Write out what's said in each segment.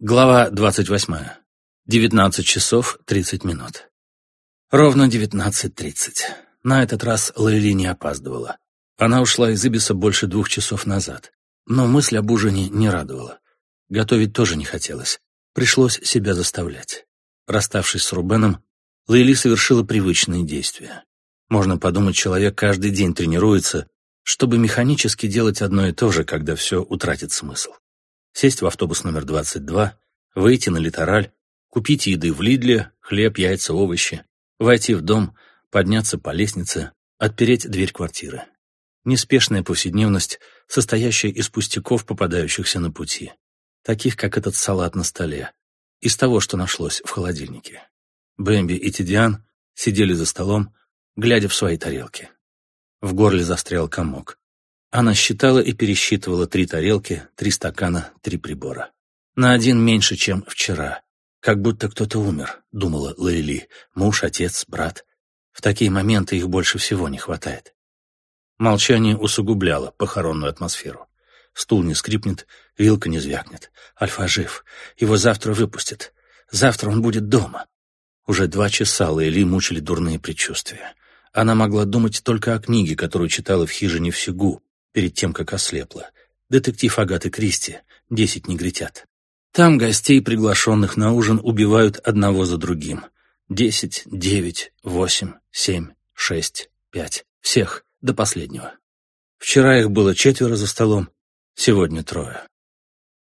Глава 28. 19 часов 30 минут. Ровно 19.30. На этот раз Лейли не опаздывала. Она ушла из Ибиса больше двух часов назад. Но мысль об ужине не радовала. Готовить тоже не хотелось. Пришлось себя заставлять. Расставшись с Рубеном, Лейли совершила привычные действия. Можно подумать, человек каждый день тренируется, чтобы механически делать одно и то же, когда все утратит смысл сесть в автобус номер 22, выйти на литераль, купить еды в Лидле, хлеб, яйца, овощи, войти в дом, подняться по лестнице, отпереть дверь квартиры. Неспешная повседневность, состоящая из пустяков, попадающихся на пути, таких, как этот салат на столе, из того, что нашлось в холодильнике. Бэмби и Тидиан сидели за столом, глядя в свои тарелки. В горле застрял комок. Она считала и пересчитывала три тарелки, три стакана, три прибора. На один меньше, чем вчера. Как будто кто-то умер, думала Лейли. Муж, отец, брат. В такие моменты их больше всего не хватает. Молчание усугубляло похоронную атмосферу. Стул не скрипнет, вилка не звякнет. Альфа жив. Его завтра выпустят. Завтра он будет дома. Уже два часа Лейли мучили дурные предчувствия. Она могла думать только о книге, которую читала в хижине в Сигу, перед тем, как ослепла. Детектив Агаты Кристи «Десять негритят». Там гостей, приглашенных на ужин, убивают одного за другим. Десять, девять, восемь, семь, шесть, пять. Всех, до последнего. Вчера их было четверо за столом, сегодня трое.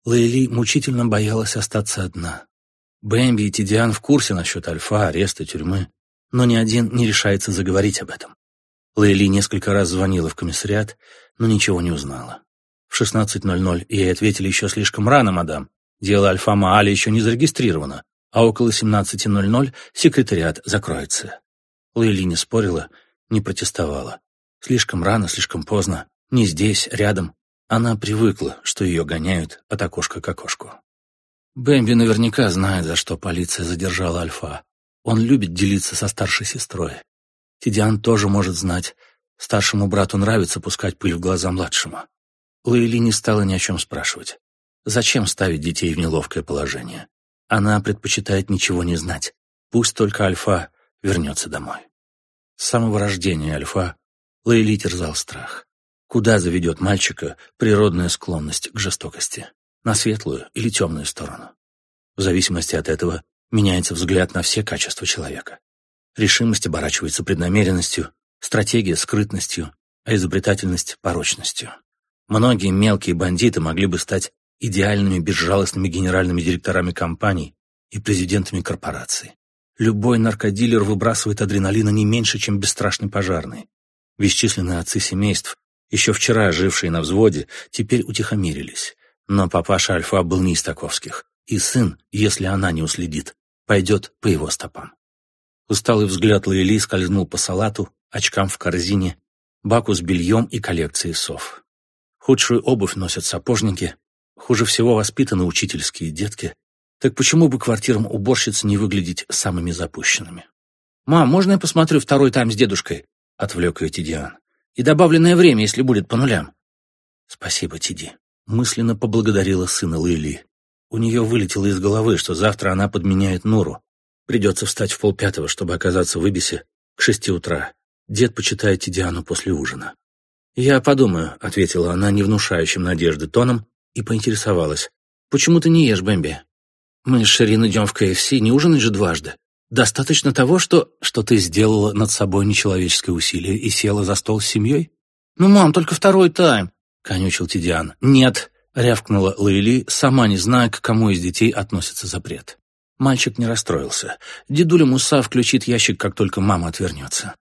Лейли мучительно боялась остаться одна. Бэмби и Тидиан в курсе насчет Альфа, ареста, тюрьмы, но ни один не решается заговорить об этом. Лейли несколько раз звонила в комиссариат, но ничего не узнала. В 16.00 ей ответили еще слишком рано, мадам. Дело Альфа Маали еще не зарегистрировано, а около 17.00 секретариат закроется. Лейли не спорила, не протестовала. Слишком рано, слишком поздно. Не здесь, рядом. Она привыкла, что ее гоняют от окошка к окошку. Бэмби наверняка знает, за что полиция задержала Альфа. Он любит делиться со старшей сестрой. Тидиан тоже может знать. Старшему брату нравится пускать пыль в глаза младшему. Лейли не стала ни о чем спрашивать. Зачем ставить детей в неловкое положение? Она предпочитает ничего не знать. Пусть только Альфа вернется домой. С самого рождения Альфа Лейли терзал страх. Куда заведет мальчика природная склонность к жестокости? На светлую или темную сторону? В зависимости от этого меняется взгляд на все качества человека. Решимость оборачивается преднамеренностью, стратегия — скрытностью, а изобретательность — порочностью. Многие мелкие бандиты могли бы стать идеальными безжалостными генеральными директорами компаний и президентами корпораций. Любой наркодилер выбрасывает адреналина не меньше, чем бесстрашный пожарный. Бесчисленные отцы семейств, еще вчера жившие на взводе, теперь утихомирились. Но папаша Альфа был не из таковских, и сын, если она не уследит, пойдет по его стопам. Усталый взгляд Лаэли скользнул по салату, очкам в корзине, баку с бельем и коллекцией сов. Худшую обувь носят сапожники, хуже всего воспитаны учительские детки. Так почему бы квартирам уборщиц не выглядеть самыми запущенными? «Мам, можно я посмотрю второй тайм с дедушкой?» — отвлек ее Тидиан. «И добавленное время, если будет по нулям». «Спасибо, Тиди», — мысленно поблагодарила сына Лейли. У нее вылетело из головы, что завтра она подменяет Нуру, Придется встать в полпятого, чтобы оказаться в Ибисе к шести утра. Дед почитает Тидиану после ужина. «Я подумаю», — ответила она невнушающим надежды тоном и поинтересовалась. «Почему ты не ешь, Бэмби? Мы с Ширин идем в КФС, не ужинать же дважды. Достаточно того, что... что ты сделала над собой нечеловеческое усилие и села за стол с семьей? Ну, мам, только второй тайм», — конючил Тидиан. «Нет», — рявкнула Лейли, сама не зная, к кому из детей относится запрет. Мальчик не расстроился. Дедуля Муса включит ящик, как только мама отвернется.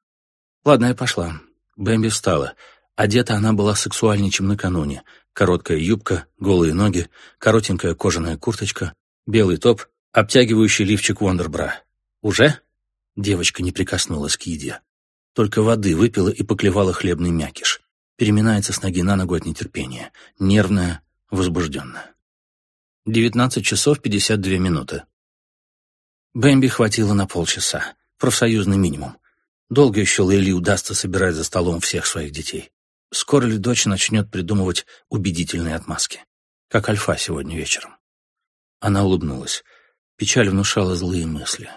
Ладно, я пошла. Бэмби встала. Одета она была сексуальнее, чем накануне. Короткая юбка, голые ноги, коротенькая кожаная курточка, белый топ, обтягивающий лифчик Вондербра. «Уже?» Девочка не прикоснулась к еде. Только воды выпила и поклевала хлебный мякиш. Переминается с ноги на ногу от нетерпения. Нервная, возбужденная. Девятнадцать часов пятьдесят две минуты. Бэмби хватило на полчаса. Профсоюзный минимум. Долго еще Лейли удастся собирать за столом всех своих детей. Скоро ли дочь начнет придумывать убедительные отмазки? Как Альфа сегодня вечером. Она улыбнулась. Печаль внушала злые мысли.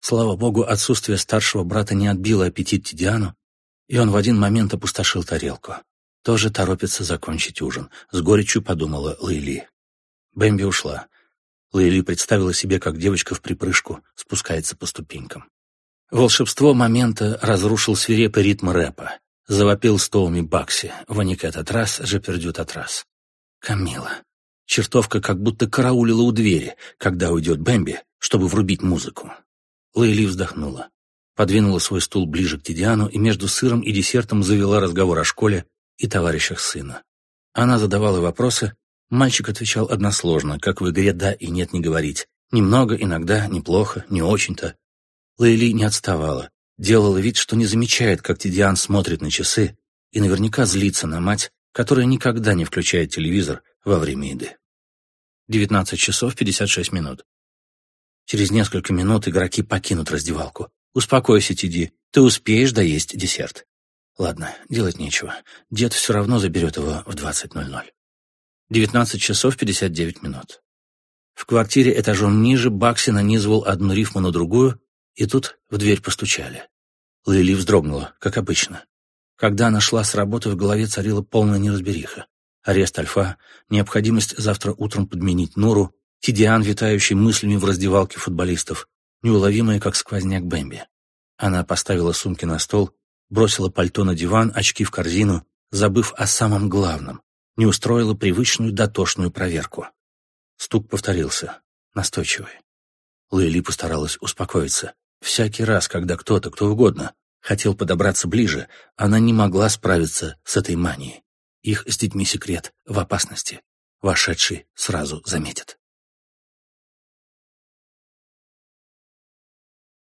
Слава богу, отсутствие старшего брата не отбило аппетит Тидиану, и он в один момент опустошил тарелку. Тоже торопится закончить ужин, с горечью подумала Лейли. Бэмби ушла. Лейли представила себе, как девочка в припрыжку спускается по ступенькам. Волшебство момента разрушил свирепый ритм рэпа. Завопил Стоуми Бакси, Ваник этот раз, же пердют от раз. Камила. Чертовка как будто караулила у двери, когда уйдет Бэмби, чтобы врубить музыку. Лейли вздохнула. Подвинула свой стул ближе к Тидиану и между сыром и десертом завела разговор о школе и товарищах сына. Она задавала вопросы, мальчик отвечал односложно, как в игре «да» и «нет» не говорить. Немного, иногда, неплохо, не очень-то. Лейли не отставала, делала вид, что не замечает, как Тидиан смотрит на часы и наверняка злится на мать, которая никогда не включает телевизор во время еды. 19 часов 56 минут. Через несколько минут игроки покинут раздевалку. Успокойся, Тиди, ты успеешь доесть десерт. Ладно, делать нечего. Дед все равно заберет его в 20.00. 19 часов 59 минут. В квартире этажом ниже Бакси нанизывал одну рифму на другую, и тут в дверь постучали. Лили вздрогнула, как обычно. Когда она шла с работы, в голове царила полная неразбериха. Арест Альфа, необходимость завтра утром подменить Нуру, Тидиан, витающий мыслями в раздевалке футболистов, неуловимая, как сквозняк Бэмби. Она поставила сумки на стол, бросила пальто на диван, очки в корзину, забыв о самом главном, не устроила привычную дотошную проверку. Стук повторился, настойчивый. Лейли постаралась успокоиться. Всякий раз, когда кто-то, кто угодно, хотел подобраться ближе, она не могла справиться с этой манией. Их с детьми секрет в опасности. Вошедший сразу заметит.